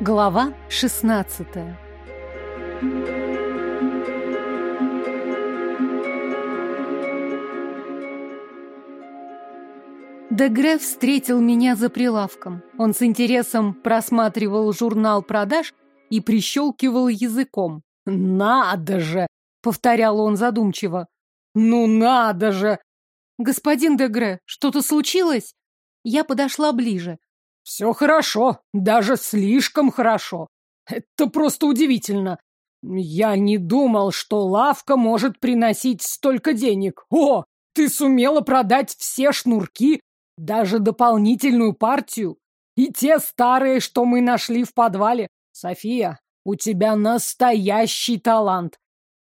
Глава 16 Дегре встретил меня за прилавком. Он с интересом просматривал журнал продаж и прищелкивал языком. «Надо же!» — повторял он задумчиво. «Ну надо же!» «Господин Дегре, что-то случилось?» Я подошла ближе. Все хорошо, даже слишком хорошо. Это просто удивительно. Я не думал, что лавка может приносить столько денег. О, ты сумела продать все шнурки, даже дополнительную партию. И те старые, что мы нашли в подвале. София, у тебя настоящий талант.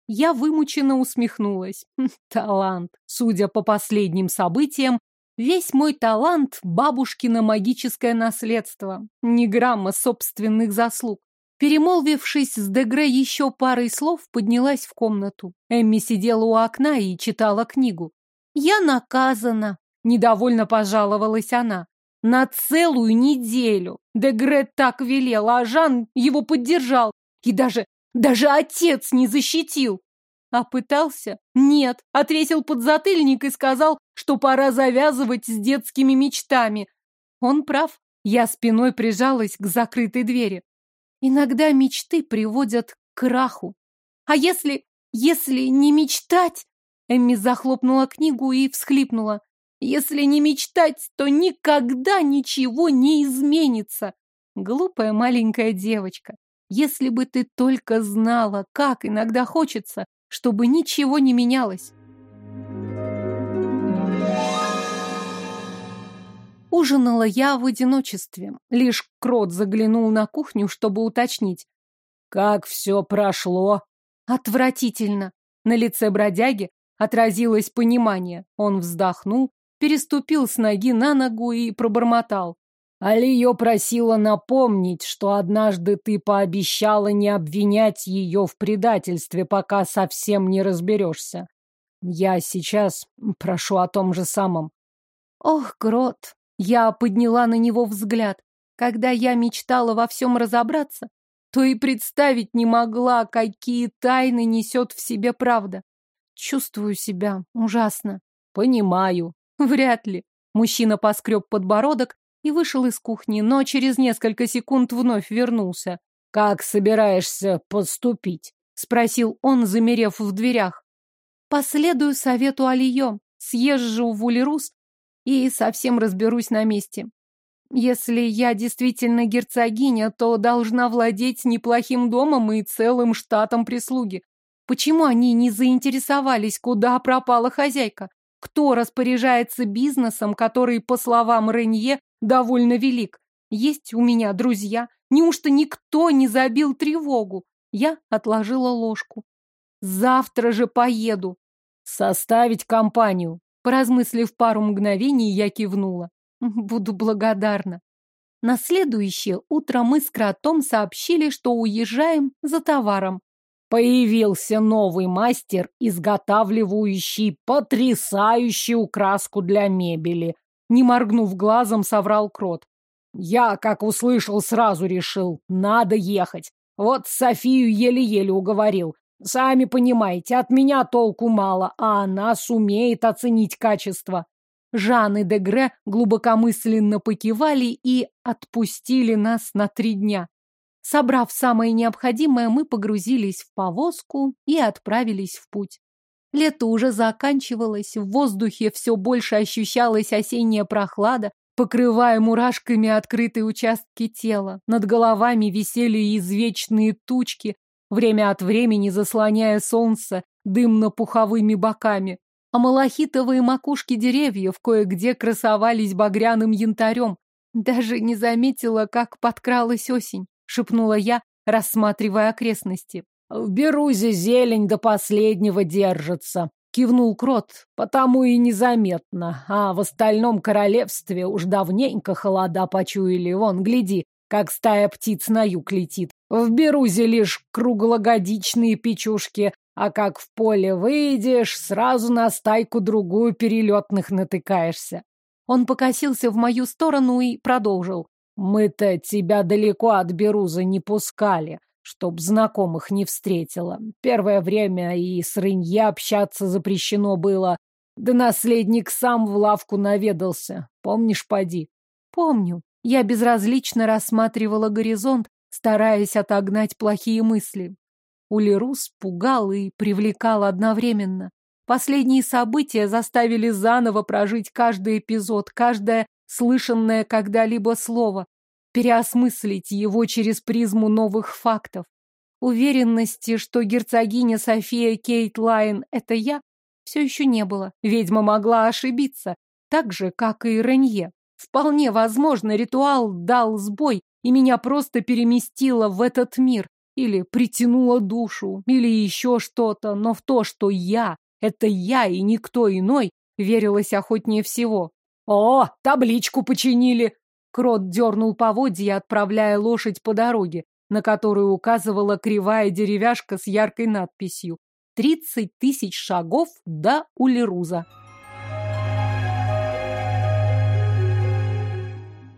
Я вымученно усмехнулась. Талант. Судя по последним событиям, Весь мой талант — бабушкино магическое наследство, ни грамма собственных заслуг. Перемолвившись с Дегре еще парой слов, поднялась в комнату. Эмми сидела у окна и читала книгу. «Я наказана», — недовольно пожаловалась она. «На целую неделю. Дегре так велел, а Жан его поддержал. И даже, даже отец не защитил. А пытался? Нет. Отвесил подзатыльник и сказал, что пора завязывать с детскими мечтами. Он прав. Я спиной прижалась к закрытой двери. Иногда мечты приводят к краху. А если... если не мечтать? Эмми захлопнула книгу и всхлипнула. Если не мечтать, то никогда ничего не изменится. Глупая маленькая девочка. Если бы ты только знала, как иногда хочется, чтобы ничего не менялось. Ужинала я в одиночестве. Лишь Крот заглянул на кухню, чтобы уточнить. «Как все прошло?» «Отвратительно!» На лице бродяги отразилось понимание. Он вздохнул, переступил с ноги на ногу и пробормотал. Алиё просила напомнить, что однажды ты пообещала не обвинять ее в предательстве, пока совсем не разберешься. Я сейчас прошу о том же самом. Ох, Грот, я подняла на него взгляд. Когда я мечтала во всем разобраться, то и представить не могла, какие тайны несет в себе правда. Чувствую себя ужасно. Понимаю. Вряд ли. Мужчина поскреб подбородок и вышел из кухни, но через несколько секунд вновь вернулся. «Как собираешься поступить?» — спросил он, замерев в дверях. «Последую совету Алиё, съезжу в Улерус и совсем разберусь на месте. Если я действительно герцогиня, то должна владеть неплохим домом и целым штатом прислуги. Почему они не заинтересовались, куда пропала хозяйка? Кто распоряжается бизнесом, который, по словам Ренье, довольно велик. Есть у меня друзья. Неужто никто не забил тревогу? Я отложила ложку. Завтра же поеду. Составить компанию. Поразмыслив пару мгновений, я кивнула. Буду благодарна. На следующее утро мы с кротом сообщили, что уезжаем за товаром. Появился новый мастер, изготавливающий потрясающую украску для мебели. Не моргнув глазом, соврал Крот. Я, как услышал, сразу решил, надо ехать. Вот Софию еле-еле уговорил. Сами понимаете, от меня толку мало, а она сумеет оценить качество. Жан и Дегре глубокомысленно покивали и отпустили нас на три дня. Собрав самое необходимое, мы погрузились в повозку и отправились в путь. Лето уже заканчивалось, в воздухе все больше ощущалась осенняя прохлада, покрывая мурашками открытые участки тела. Над головами висели извечные тучки, время от времени заслоняя солнце дымно-пуховыми боками. А малахитовые макушки деревьев кое-где красовались багряным янтарем. Даже не заметила, как подкралась осень, шепнула я, рассматривая окрестности. В Берузе зелень до последнего держится, кивнул Крот, потому и незаметно. А в остальном королевстве уж давненько холода почуяли. Вон, гляди, как стая птиц на юг летит. В Берузе лишь круглогодичные печушки, а как в поле выйдешь, сразу на стайку другую перелетных натыкаешься. Он покосился в мою сторону и продолжил. Мы-то тебя далеко от Беруза не пускали, чтоб знакомых не встретила. Первое время и с Рынье общаться запрещено было. Да наследник сам в лавку наведался. Помнишь, поди? Помню. Я безразлично рассматривала горизонт, стараясь отогнать плохие мысли. Улерус пугал и привлекал одновременно. Последние события заставили заново прожить каждый эпизод, каждое слышанное когда-либо слово, переосмыслить его через призму новых фактов. Уверенности, что герцогиня София Кейтлайн — это я, все еще не было. Ведьма могла ошибиться, так же, как и Ренье. Вполне возможно, ритуал дал сбой, и меня просто переместило в этот мир, или притянуло душу, или еще что-то, но в то, что я — это я и никто иной, верилось охотнее всего. «О, табличку починили!» Крот дернул поводья, отправляя лошадь по дороге, на которую указывала кривая деревяшка с яркой надписью «Тридцать тысяч шагов до Улеруза».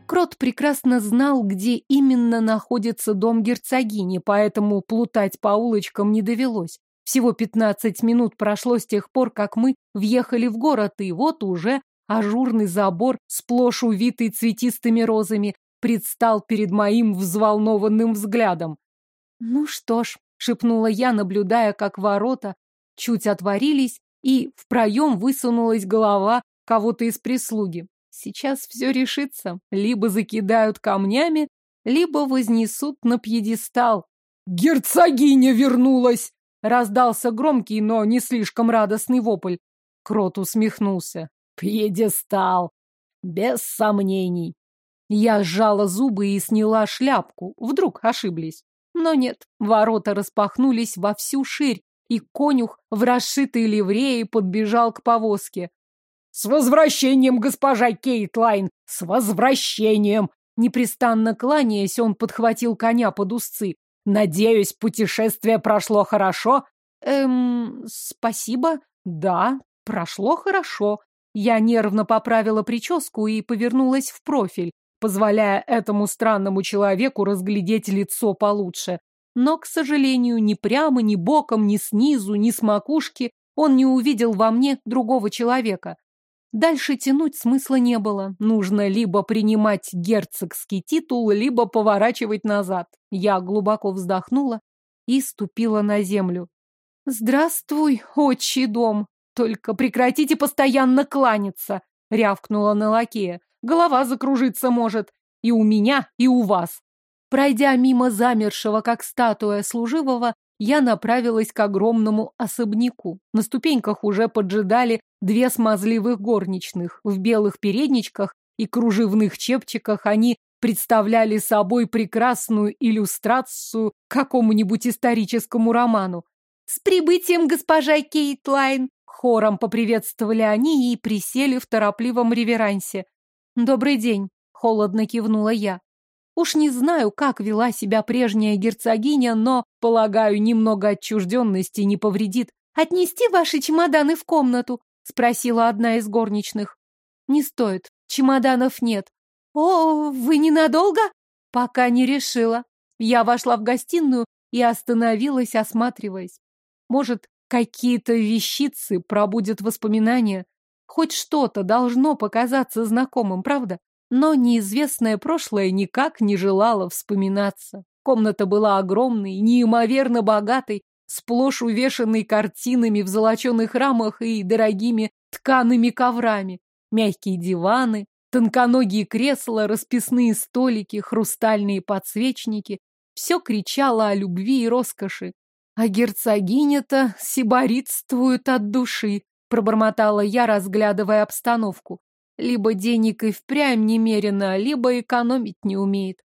Крот прекрасно знал, где именно находится дом герцогини, поэтому плутать по улочкам не довелось. Всего пятнадцать минут прошло с тех пор, как мы въехали в город, и вот уже ажурный забор, сплошь увитый цветистыми розами, предстал перед моим взволнованным взглядом. «Ну что ж», — шепнула я, наблюдая, как ворота чуть отворились, и в проем высунулась голова кого-то из прислуги. Сейчас все решится. Либо закидают камнями, либо вознесут на пьедестал. «Герцогиня вернулась!» Раздался громкий, но не слишком радостный вопль. Крот усмехнулся. «Пьедестал! Без сомнений!» Я сжала зубы и сняла шляпку. Вдруг ошиблись. Но нет, ворота распахнулись во всю ширь, и конюх в расшитой ливрее подбежал к повозке. «С возвращением, госпожа Кейтлайн! С возвращением!» Непрестанно кланяясь, он подхватил коня под узцы. «Надеюсь, путешествие прошло хорошо?» «Эм, спасибо. Да, прошло хорошо». Я нервно поправила прическу и повернулась в профиль, позволяя этому странному человеку разглядеть лицо получше. Но, к сожалению, ни прямо, ни боком, ни снизу, ни с макушки он не увидел во мне другого человека. Дальше тянуть смысла не было. Нужно либо принимать герцогский титул, либо поворачивать назад. Я глубоко вздохнула и ступила на землю. «Здравствуй, отчий дом! Только прекратите постоянно кланяться!» — рявкнула на лакея. «Голова закружиться может. И у меня, и у вас!» Пройдя мимо замершего, как статуя служивого, я направилась к огромному особняку. На ступеньках уже поджидали две смазливых горничных. В белых передничках и кружевных чепчиках они представляли собой прекрасную иллюстрацию к какому-нибудь историческому роману. «С прибытием, госпожа Кейтлайн!» Хором поприветствовали они и присели в торопливом реверансе. «Добрый день!» — холодно кивнула я. Уж не знаю, как вела себя прежняя герцогиня, но, полагаю, немного отчужденности не повредит. «Отнести ваши чемоданы в комнату?» — спросила одна из горничных. «Не стоит. Чемоданов нет». «О, вы ненадолго?» «Пока не решила». Я вошла в гостиную и остановилась, осматриваясь. Может, какие-то вещицы пробудят воспоминания? Хоть что-то должно показаться знакомым, правда? Но неизвестное прошлое никак не желало вспоминаться. Комната была огромной, неимоверно богатой, сплошь увешанной картинами в золоченых рамах и дорогими ткаными коврами. Мягкие диваны, тонконогие кресла, расписные столики, хрустальные подсвечники. Все кричало о любви и роскоши. А герцогиня-то сиборитствует от души, пробормотала я, разглядывая обстановку. Либо денег и впрямь немерено, либо экономить не умеет.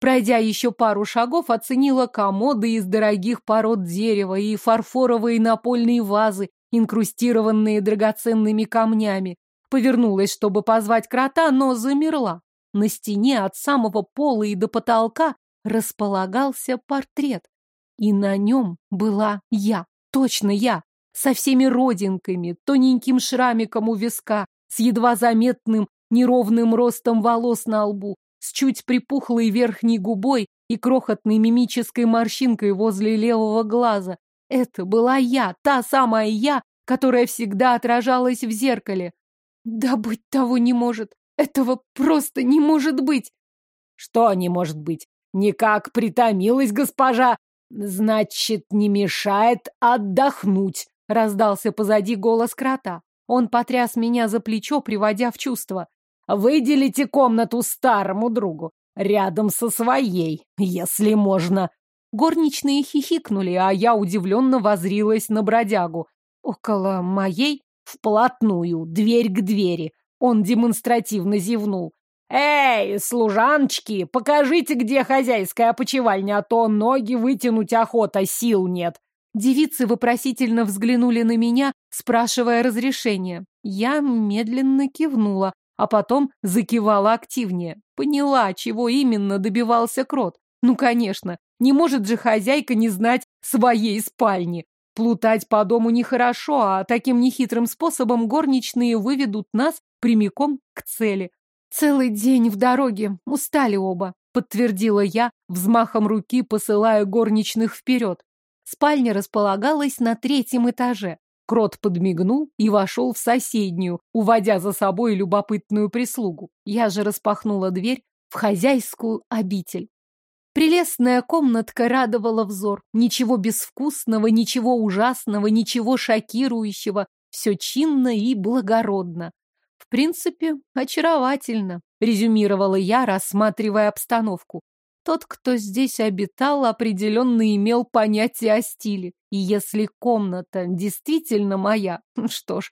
Пройдя еще пару шагов, оценила комоды из дорогих пород дерева и фарфоровые напольные вазы, инкрустированные драгоценными камнями. Повернулась, чтобы позвать крота, но замерла. На стене от самого пола и до потолка располагался портрет. И на нем была я, точно я, со всеми родинками, тоненьким шрамиком у виска, с едва заметным неровным ростом волос на лбу, с чуть припухлой верхней губой и крохотной мимической морщинкой возле левого глаза. Это была я, та самая я, которая всегда отражалась в зеркале. Да быть того не может. Этого просто не может быть. Что не может быть? Никак притомилась госпожа. Значит, не мешает отдохнуть. Раздался позади голос крота. Он потряс меня за плечо, приводя в чувство. Выделите комнату старому другу, рядом со своей, если можно. Горничные хихикнули, а я удивленно возрилась на бродягу. Около моей, вплотную, дверь к двери. Он демонстративно зевнул. «Эй, служаночки, покажите, где хозяйская опочивальня, а то ноги вытянуть охота, сил нет». Девицы вопросительно взглянули на меня, спрашивая разрешения. Я медленно кивнула, а потом закивала активнее. Поняла, чего именно добивался крот. Ну, конечно, не может же хозяйка не знать своей спальни. Плутать по дому нехорошо, а таким нехитрым способом горничные выведут нас прямиком к цели. Целый день в дороге, устали оба, подтвердила я, взмахом руки посылая горничных вперед. Спальня располагалась на третьем этаже. Крот подмигнул и вошел в соседнюю, уводя за собой любопытную прислугу. Я же распахнула дверь в хозяйскую обитель. Прелестная комнатка радовала взор. Ничего безвкусного, ничего ужасного, ничего шокирующего. Все чинно и благородно. В принципе, очаровательно, резюмировала я, рассматривая обстановку. Тот, кто здесь обитал, определенно имел понятие о стиле. И если комната действительно моя, что ж,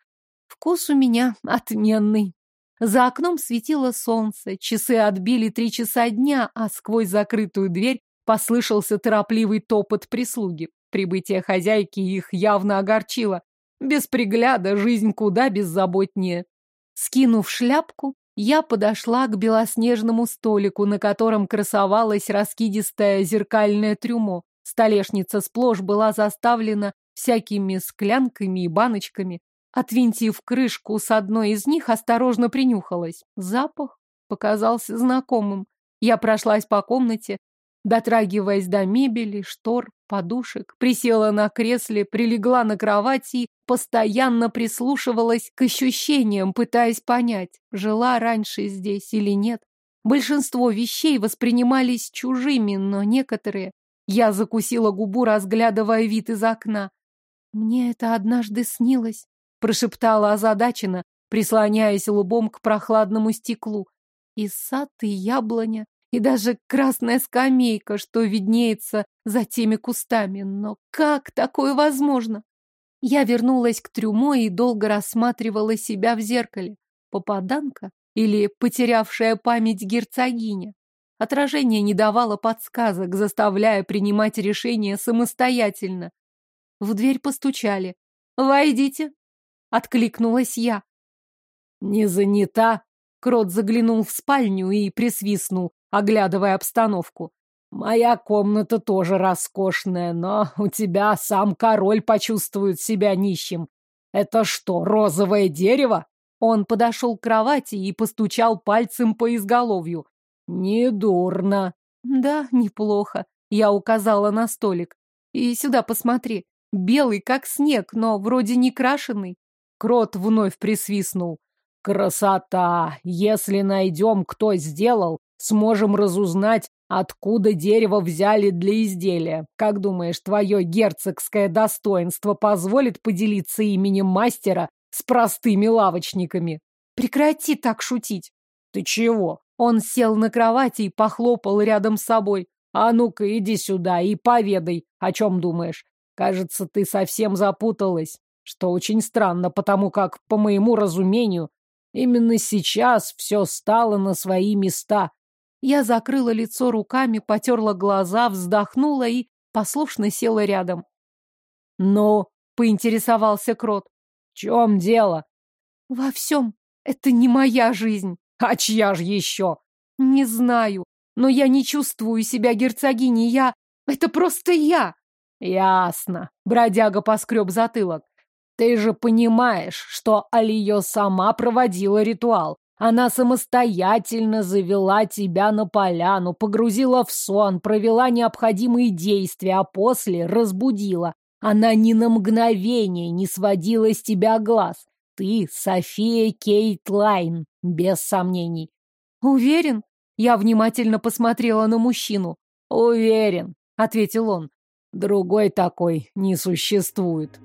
вкус у меня отменный. За окном светило солнце, часы отбили три часа дня, а сквозь закрытую дверь послышался торопливый топот прислуги. Прибытие хозяйки их явно огорчило. Без пригляда жизнь куда беззаботнее. Скинув шляпку, я подошла к белоснежному столику, на котором красовалось раскидистое зеркальное трюмо. Столешница сплошь была заставлена всякими склянками и баночками. Отвинтив крышку с одной из них, осторожно принюхалась. Запах показался знакомым. Я прошлась по комнате, дотрагиваясь до мебели, штор, подушек, присела на кресле, прилегла на кровати и постоянно прислушивалась к ощущениям, пытаясь понять, жила раньше здесь или нет. Большинство вещей воспринимались чужими, но некоторые... Я закусила губу, разглядывая вид из окна. «Мне это однажды снилось», — прошептала озадаченно, прислоняясь лбом к прохладному стеклу. И сад, и яблоня, и даже красная скамейка, что виднеется за теми кустами. Но как такое возможно? Я вернулась к трюмо и долго рассматривала себя в зеркале. Попаданка или потерявшая память герцогиня? Отражение не давало подсказок, заставляя принимать решения самостоятельно. В дверь постучали. «Войдите!» — откликнулась я. «Не занята?» Крот заглянул в спальню и присвистнул оглядывая обстановку. «Моя комната тоже роскошная, но у тебя сам король почувствует себя нищим. Это что, розовое дерево?» Он подошел к кровати и постучал пальцем по изголовью. «Недурно». «Да, неплохо», — я указала на столик. «И сюда посмотри. Белый, как снег, но вроде не крашеный». Крот вновь присвистнул. «Красота! Если найдем, кто сделал, сможем разузнать, откуда дерево взяли для изделия. Как думаешь, твое герцогское достоинство позволит поделиться именем мастера с простыми лавочниками? Прекрати так шутить. Ты чего? Он сел на кровати и похлопал рядом с собой. А ну-ка, иди сюда и поведай, о чем думаешь. Кажется, ты совсем запуталась, что очень странно, потому как, по моему разумению, именно сейчас все стало на свои места. Я закрыла лицо руками, потерла глаза, вздохнула и послушно села рядом. «Ну?» — поинтересовался Крот. «В чем дело?» «Во всем. Это не моя жизнь». «А чья же еще?» «Не знаю. Но я не чувствую себя герцогиней. Я... Это просто я!» «Ясно». Бродяга поскреб затылок. «Ты же понимаешь, что Алиё сама проводила ритуал. Она самостоятельно завела тебя на поляну, погрузила в сон, провела необходимые действия, а после разбудила. Она ни на мгновение не сводила с тебя глаз. Ты София Кейтлайн, без сомнений. Уверен? Я внимательно посмотрела на мужчину. Уверен, ответил он. Другой такой не существует.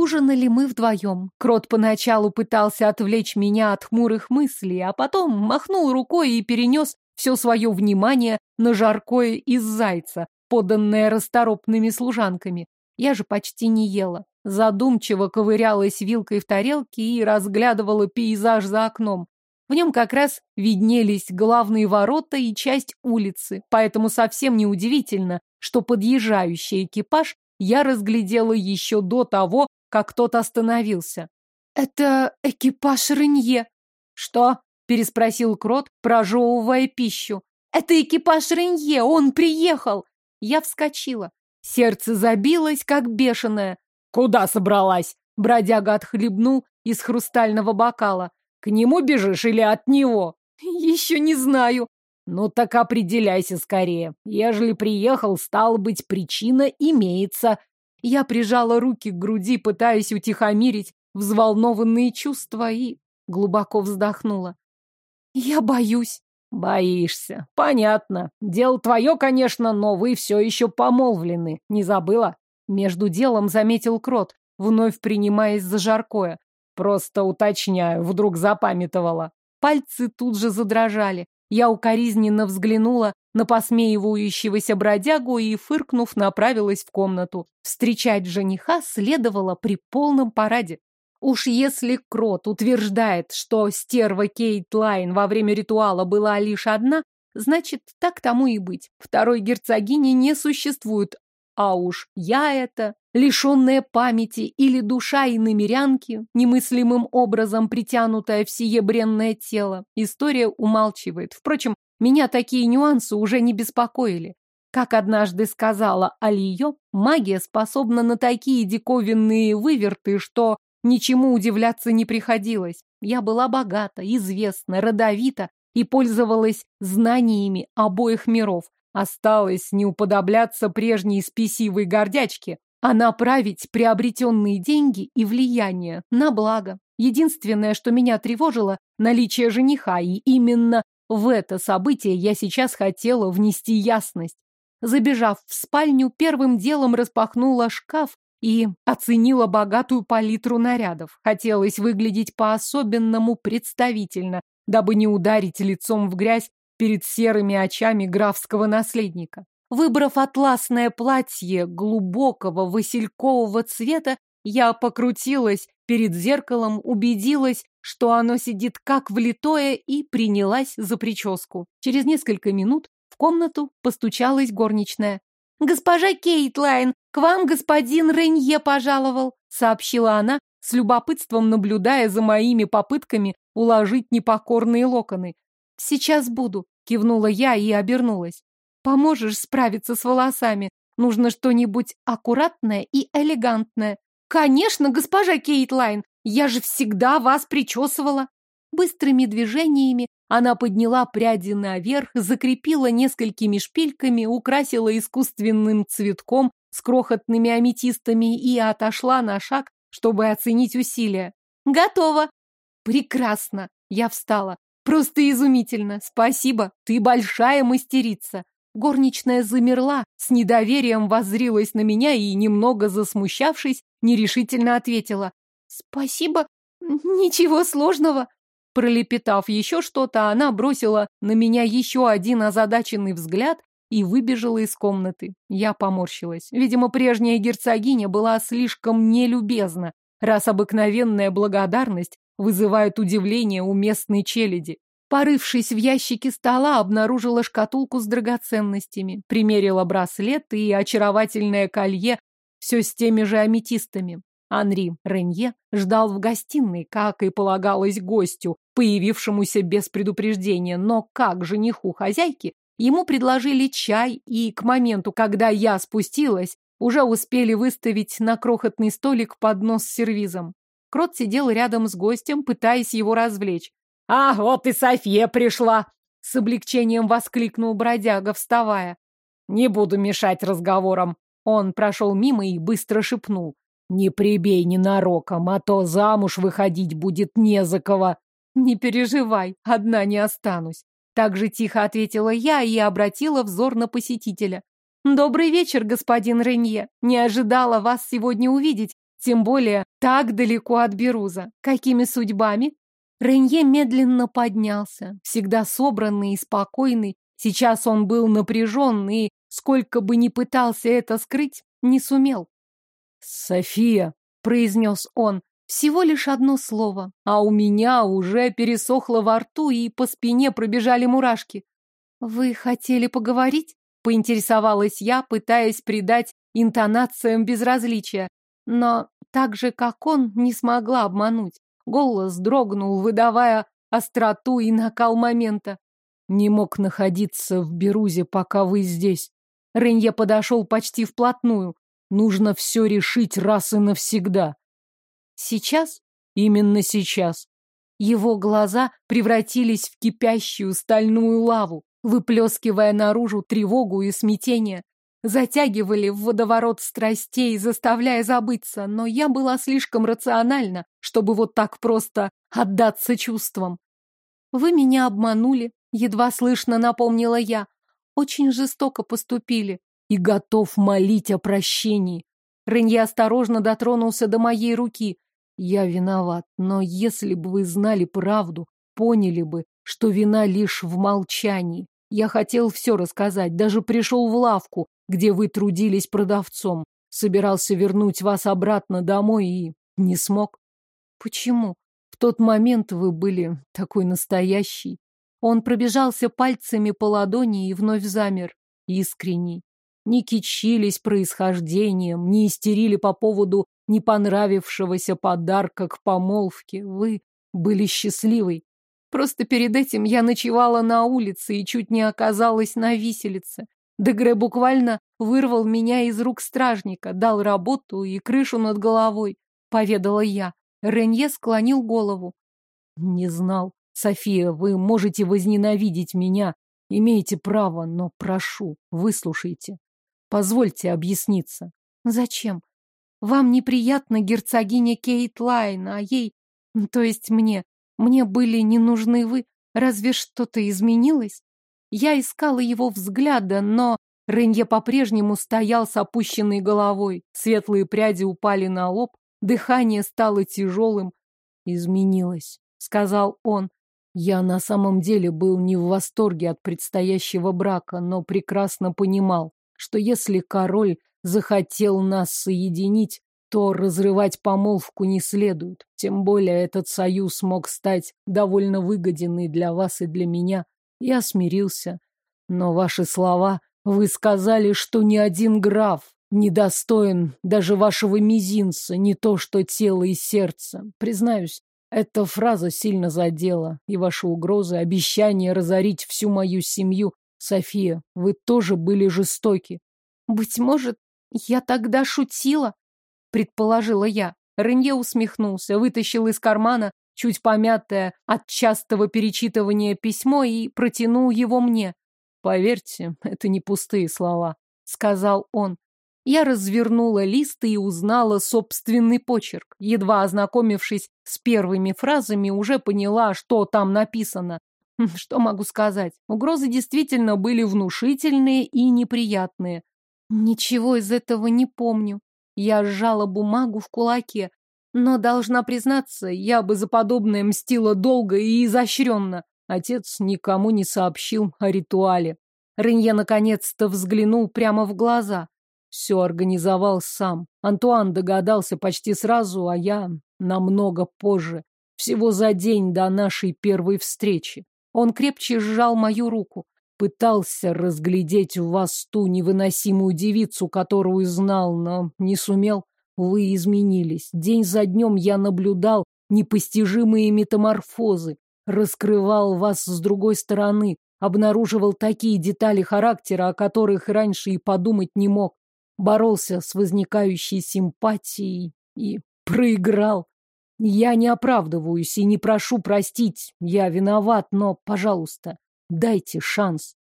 Ужинали мы вдвоем. Крот поначалу пытался отвлечь меня от хмурых мыслей, а потом махнул рукой и перенес все свое внимание на жаркое из зайца, поданное расторопными служанками. Я же почти не ела. Задумчиво ковырялась вилкой в тарелке и разглядывала пейзаж за окном. В нем как раз виднелись главные ворота и часть улицы, поэтому совсем неудивительно, что подъезжающий экипаж я разглядела еще до того, как тот остановился. «Это экипаж Ренье». «Что?» — переспросил Крот, прожевывая пищу. «Это экипаж Ренье, он приехал!» Я вскочила. Сердце забилось, как бешеное. «Куда собралась?» — бродяга отхлебнул из хрустального бокала. «К нему бежишь или от него?» «Еще не знаю». «Ну так определяйся скорее. Ежели приехал, стало быть, причина имеется. Я прижала руки к груди, пытаясь утихомирить взволнованные чувства и глубоко вздохнула. Я боюсь. Боишься. Понятно. Дело твое, конечно, но вы все еще помолвлены. Не забыла? Между делом заметил Крот, вновь принимаясь за жаркое. Просто уточняю, вдруг запамятовала. Пальцы тут же задрожали. Я укоризненно взглянула на посмеивающегося бродягу и, фыркнув, направилась в комнату. Встречать жениха следовало при полном параде. Уж если Крот утверждает, что стерва Кейтлайн во время ритуала была лишь одна, значит, так тому и быть. Второй герцогини не существует. А уж я это, лишенная памяти или душа и намерянки, немыслимым образом притянутая в сие бренное тело, история умалчивает. Впрочем, меня такие нюансы уже не беспокоили. Как однажды сказала Алиё, магия способна на такие диковинные выверты, что ничему удивляться не приходилось. Я была богата, известна, родовита и пользовалась знаниями обоих миров. Осталось не уподобляться прежней спесивой гордячке, а направить приобретенные деньги и влияние на благо. Единственное, что меня тревожило, наличие жениха, и именно в это событие я сейчас хотела внести ясность. Забежав в спальню, первым делом распахнула шкаф и оценила богатую палитру нарядов. Хотелось выглядеть по-особенному представительно, дабы не ударить лицом в грязь перед серыми очами графского наследника. Выбрав атласное платье глубокого василькового цвета, я покрутилась перед зеркалом, убедилась, что оно сидит как влитое, и принялась за прическу. Через несколько минут в комнату постучалась горничная. «Госпожа Кейтлайн, к вам господин Ренье пожаловал», сообщила она, с любопытством наблюдая за моими попытками уложить непокорные локоны. «Сейчас буду», — кивнула я и обернулась. «Поможешь справиться с волосами? Нужно что-нибудь аккуратное и элегантное». «Конечно, госпожа Кейтлайн! Я же всегда вас причесывала!» Быстрыми движениями она подняла пряди наверх, закрепила несколькими шпильками, украсила искусственным цветком с крохотными аметистами и отошла на шаг, чтобы оценить усилия. «Готово!» «Прекрасно!» Я встала. «Просто изумительно! Спасибо! Ты большая мастерица!» Горничная замерла, с недоверием воззрилась на меня и, немного засмущавшись, нерешительно ответила. «Спасибо, ничего сложного». Пролепетав еще что-то, она бросила на меня еще один озадаченный взгляд и выбежала из комнаты. Я поморщилась. Видимо, прежняя герцогиня была слишком нелюбезна, раз обыкновенная благодарность вызывает удивление у местной челяди. Порывшись в ящике стола, обнаружила шкатулку с драгоценностями, примерила браслет и очаровательное колье, все с теми же аметистами. Анри Ренье ждал в гостиной, как и полагалось гостю, появившемуся без предупреждения, но как жениху хозяйки ему предложили чай, и к моменту, когда я спустилась, уже успели выставить на крохотный столик поднос с сервизом. Крот сидел рядом с гостем, пытаясь его развлечь. «А, вот и София пришла!» С облегчением воскликнул бродяга, вставая. «Не буду мешать разговорам». Он прошел мимо и быстро шепнул. «Не прибей ненароком, а то замуж выходить будет не за кого». «Не переживай, одна не останусь». Так же тихо ответила я и обратила взор на посетителя. «Добрый вечер, господин Ренье. Не ожидала вас сегодня увидеть, тем более так далеко от Беруза. Какими судьбами?» Ренье медленно поднялся, всегда собранный и спокойный. Сейчас он был напряжен и, сколько бы ни пытался это скрыть, не сумел. «София», — произнес он, всего лишь одно слово, а у меня уже пересохло во рту и по спине пробежали мурашки. «Вы хотели поговорить?» — поинтересовалась я, пытаясь придать интонациям безразличия. Но так же, как он, не смогла обмануть. Голос дрогнул, выдавая остроту и накал момента. Не мог находиться в Берузе, пока вы здесь. Ренье подошел почти вплотную. Нужно все решить раз и навсегда. Сейчас? Именно сейчас. Его глаза превратились в кипящую стальную лаву, выплескивая наружу тревогу и смятение затягивали в водоворот страстей, заставляя забыться, но я была слишком рациональна, чтобы вот так просто отдаться чувствам. Вы меня обманули, едва слышно напомнила я. Очень жестоко поступили и готов молить о прощении. Ренье осторожно дотронулся до моей руки. Я виноват, но если бы вы знали правду, поняли бы, что вина лишь в молчании. Я хотел все рассказать, даже пришел в лавку, где вы трудились продавцом. Собирался вернуть вас обратно домой и не смог. Почему? В тот момент вы были такой настоящий. Он пробежался пальцами по ладони и вновь замер. Искренний. Не кичились происхождением, не истерили по поводу не понравившегося подарка к помолвке. Вы были счастливой. Просто перед этим я ночевала на улице и чуть не оказалась на виселице. Дегре буквально вырвал меня из рук стражника, дал работу и крышу над головой, поведала я. Ренье склонил голову. Не знал. София, вы можете возненавидеть меня, имеете право, но прошу, выслушайте. Позвольте объясниться. Зачем? Вам неприятна герцогиня Кейт Лайн, а ей, то есть мне, мне были не нужны вы. Разве что-то изменилось? Я искала его взгляда, но Ренье по-прежнему стоял с опущенной головой. Светлые пряди упали на лоб, дыхание стало тяжелым. «Изменилось», — сказал он. «Я на самом деле был не в восторге от предстоящего брака, но прекрасно понимал, что если король захотел нас соединить, то разрывать помолвку не следует. Тем более этот союз мог стать довольно выгоден и для вас, и для меня. Я смирился. Но ваши слова, вы сказали, что ни один граф не достоин даже вашего мизинца, не то что тело и сердце. Признаюсь, эта фраза сильно задела, и ваши угрозы, обещания разорить всю мою семью. София, вы тоже были жестоки. Быть может, я тогда шутила, предположила я. Ренье усмехнулся, вытащил из кармана чуть помятое от частого перечитывания письмо и протянул его мне. «Поверьте, это не пустые слова», — сказал он. Я развернула лист и узнала собственный почерк. Едва ознакомившись с первыми фразами, уже поняла, что там написано. Хм, что могу сказать? Угрозы действительно были внушительные и неприятные. Ничего из этого не помню. Я сжала бумагу в кулаке. Но, должна признаться, я бы за подобное мстила долго и изощренно. Отец никому не сообщил о ритуале. Ренье наконец-то взглянул прямо в глаза. Все организовал сам. Антуан догадался почти сразу, а я намного позже. Всего за день до нашей первой встречи. Он крепче сжал мою руку. Пытался разглядеть в вас ту невыносимую девицу, которую знал, но не сумел. Вы изменились. День за днем я наблюдал непостижимые метаморфозы, раскрывал вас с другой стороны, обнаруживал такие детали характера, о которых раньше и подумать не мог. Боролся с возникающей симпатией и проиграл. Я не оправдываюсь и не прошу простить. Я виноват, но, пожалуйста, дайте шанс.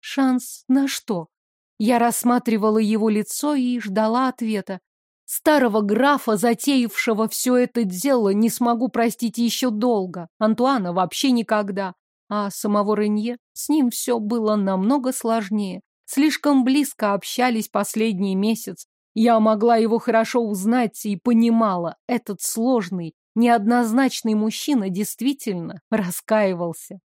Шанс на что? Я рассматривала его лицо и ждала ответа. Старого графа, затеявшего все это дело, не смогу простить еще долго. Антуана вообще никогда. А самого Ренье, с ним все было намного сложнее. Слишком близко общались последний месяц. Я могла его хорошо узнать и понимала, этот сложный, неоднозначный мужчина действительно раскаивался.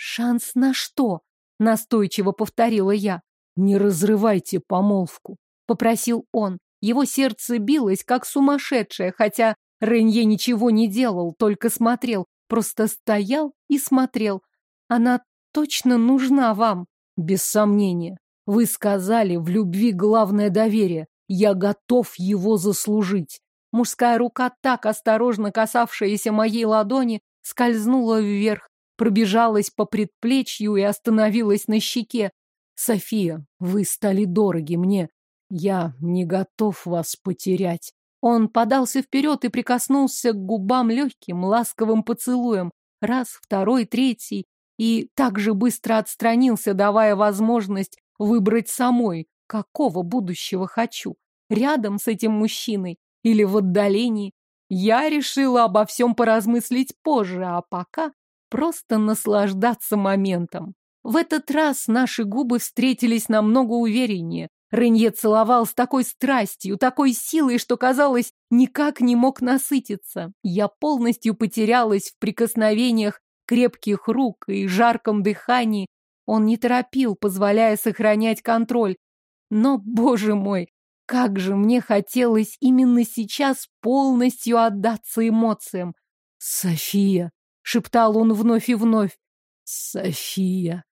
«Шанс на что?» — настойчиво повторила я. «Не разрывайте помолвку», — попросил он. Его сердце билось, как сумасшедшее, хотя Ренье ничего не делал, только смотрел, просто стоял и смотрел. Она точно нужна вам? Без сомнения. Вы сказали, в любви главное доверие. Я готов его заслужить. Мужская рука, так осторожно касавшаяся моей ладони, скользнула вверх, пробежалась по предплечью и остановилась на щеке. София, вы стали дороги мне. Я не готов вас потерять. Он подался вперед и прикоснулся к губам легким, ласковым поцелуем. Раз, второй, третий. И так же быстро отстранился, давая возможность выбрать самой, какого будущего хочу. Рядом с этим мужчиной или в отдалении. Я решила обо всем поразмыслить позже, а пока просто наслаждаться моментом. В этот раз наши губы встретились намного увереннее. Ренье целовал с такой страстью, такой силой, что, казалось, никак не мог насытиться. Я полностью потерялась в прикосновениях крепких рук и жарком дыхании. Он не торопил, позволяя сохранять контроль. Но, боже мой, как же мне хотелось именно сейчас полностью отдаться эмоциям. «София!» — шептал он вновь и вновь. «София!»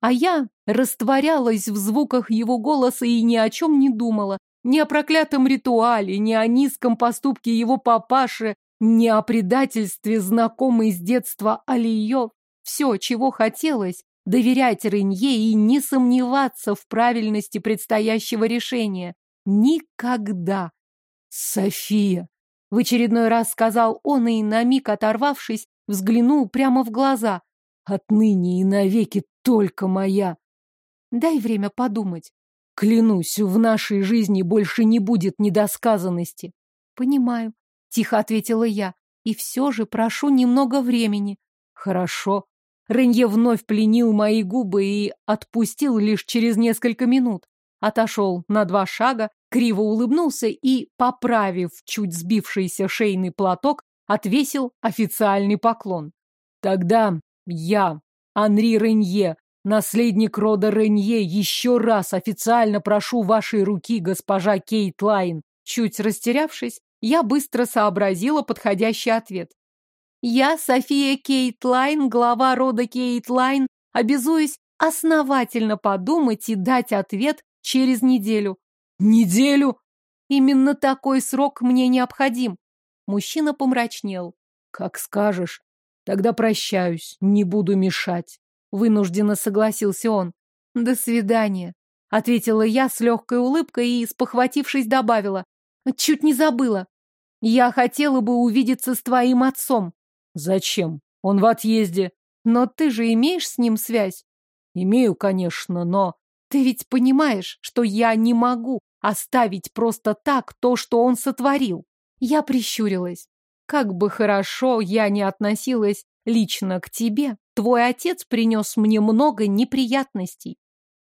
А я растворялась в звуках его голоса и ни о чем не думала. Ни о проклятом ритуале, ни о низком поступке его папаши, ни о предательстве знакомой с детства Алиё. Все, чего хотелось, доверять Ренье и не сомневаться в правильности предстоящего решения. Никогда. София! В очередной раз сказал он и, на миг оторвавшись, взглянул прямо в глаза. Отныне и навеки только моя. Дай время подумать. Клянусь, в нашей жизни больше не будет недосказанности. Понимаю, тихо ответила я. И все же прошу немного времени. Хорошо. Ренье вновь пленил мои губы и отпустил лишь через несколько минут. Отошел на два шага, криво улыбнулся и, поправив чуть сбившийся шейный платок, отвесил официальный поклон. Тогда я, Анри Ренье, наследник рода Ренье, еще раз официально прошу вашей руки, госпожа Кейт Лайн. Чуть растерявшись, я быстро сообразила подходящий ответ. Я, София Кейтлайн, глава рода Кейтлайн, обязуюсь основательно подумать и дать ответ через неделю. Неделю? Именно такой срок мне необходим. Мужчина помрачнел. Как скажешь. Тогда прощаюсь, не буду мешать. Вынужденно согласился он. До свидания. Ответила я с легкой улыбкой и, спохватившись, добавила. Чуть не забыла. Я хотела бы увидеться с твоим отцом. Зачем? Он в отъезде. Но ты же имеешь с ним связь? Имею, конечно, но... Ты ведь понимаешь, что я не могу оставить просто так то, что он сотворил. Я прищурилась. Как бы хорошо я ни относилась лично к тебе, твой отец принес мне много неприятностей.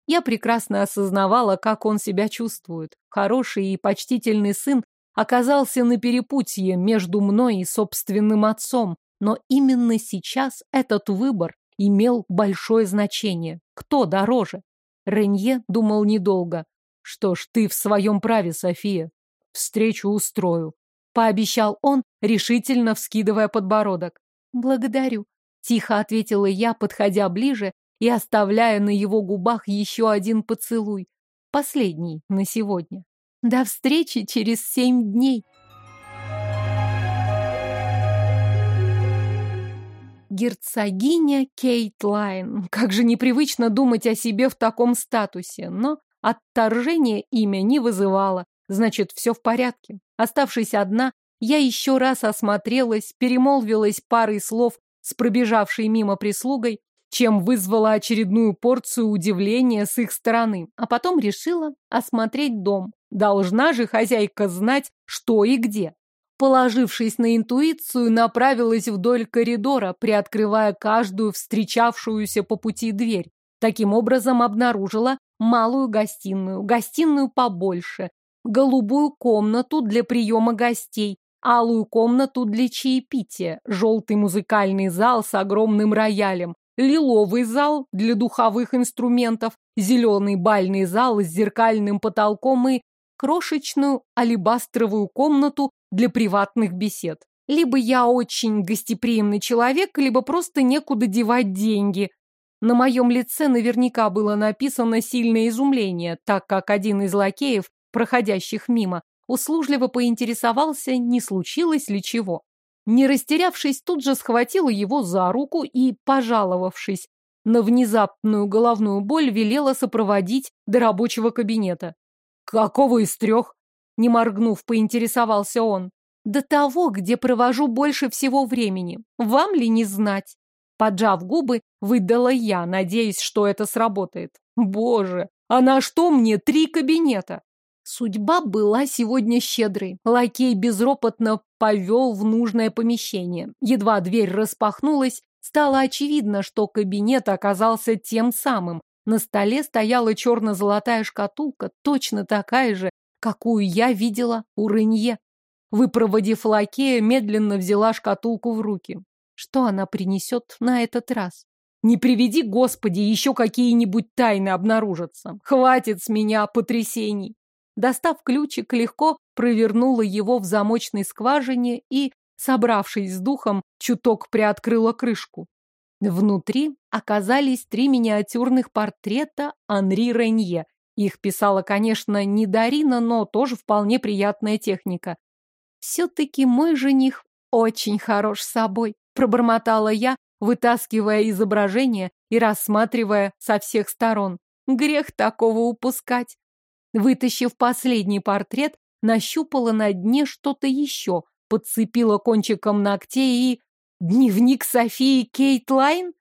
Я прекрасно осознавала, как он себя чувствует. Хороший и почтительный сын оказался на перепутье между мной и собственным отцом, но именно сейчас этот выбор имел большое значение. Кто дороже? Ренье думал недолго. Что ж, ты в своем праве, София. Встречу устрою. Пообещал он, решительно вскидывая подбородок. Благодарю. Тихо ответила я, подходя ближе и оставляя на его губах еще один поцелуй. Последний на сегодня. До встречи через семь дней. Герцогиня Кейтлайн. Как же непривычно думать о себе в таком статусе, но отторжение имя не вызывало. Значит, все в порядке. Оставшись одна, Я еще раз осмотрелась, перемолвилась парой слов с пробежавшей мимо прислугой, чем вызвала очередную порцию удивления с их стороны, а потом решила осмотреть дом. Должна же хозяйка знать, что и где. Положившись на интуицию, направилась вдоль коридора, приоткрывая каждую встречавшуюся по пути дверь. Таким образом обнаружила малую гостиную, гостиную побольше, голубую комнату для приема гостей, алую комнату для чаепития, желтый музыкальный зал с огромным роялем, лиловый зал для духовых инструментов, зеленый бальный зал с зеркальным потолком и крошечную алебастровую комнату для приватных бесед. Либо я очень гостеприимный человек, либо просто некуда девать деньги. На моем лице наверняка было написано сильное изумление, так как один из лакеев, проходящих мимо, услужливо поинтересовался, не случилось ли чего. Не растерявшись, тут же схватила его за руку и, пожаловавшись на внезапную головную боль, велела сопроводить до рабочего кабинета. «Какого из трех?» Не моргнув, поинтересовался он. «До того, где провожу больше всего времени. Вам ли не знать?» Поджав губы, выдала я, надеясь, что это сработает. «Боже, а на что мне три кабинета?» Судьба была сегодня щедрой. Лакей безропотно повел в нужное помещение. Едва дверь распахнулась, стало очевидно, что кабинет оказался тем самым. На столе стояла черно-золотая шкатулка, точно такая же, какую я видела у Рынье. Выпроводив лакея, медленно взяла шкатулку в руки. Что она принесет на этот раз? Не приведи, Господи, еще какие-нибудь тайны обнаружатся. Хватит с меня потрясений. Достав ключик, легко провернула его в замочной скважине и, собравшись с духом, чуток приоткрыла крышку. Внутри оказались три миниатюрных портрета Анри Ренье. Их писала, конечно, не Дарина, но тоже вполне приятная техника. «Все-таки мой жених очень хорош собой», — пробормотала я, вытаскивая изображение и рассматривая со всех сторон. Грех такого упускать. Вытащив последний портрет, нащупала на дне что-то еще, подцепила кончиком ногтей и... Дневник Софии Кейтлайн?